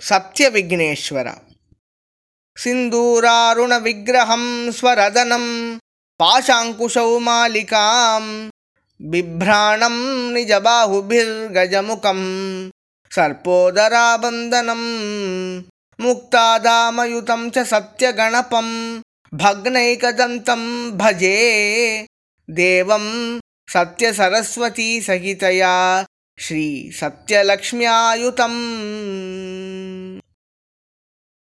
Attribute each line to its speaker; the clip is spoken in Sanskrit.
Speaker 1: सत्यविघ्नेश्वर। सिन्दूरारुणविग्रहं स्वरदनं पाशाङ्कुशौ मालिकां बिभ्राणं निजबाहुभिर्गजमुखं सर्पोदराबन्दनं मुक्तादामयुतं च सत्यगणपं भग्नैकदन्तं भजे देवं सत्यसरस्वतीसहितया श्रीसत्यलक्ष्म्यायुतम्।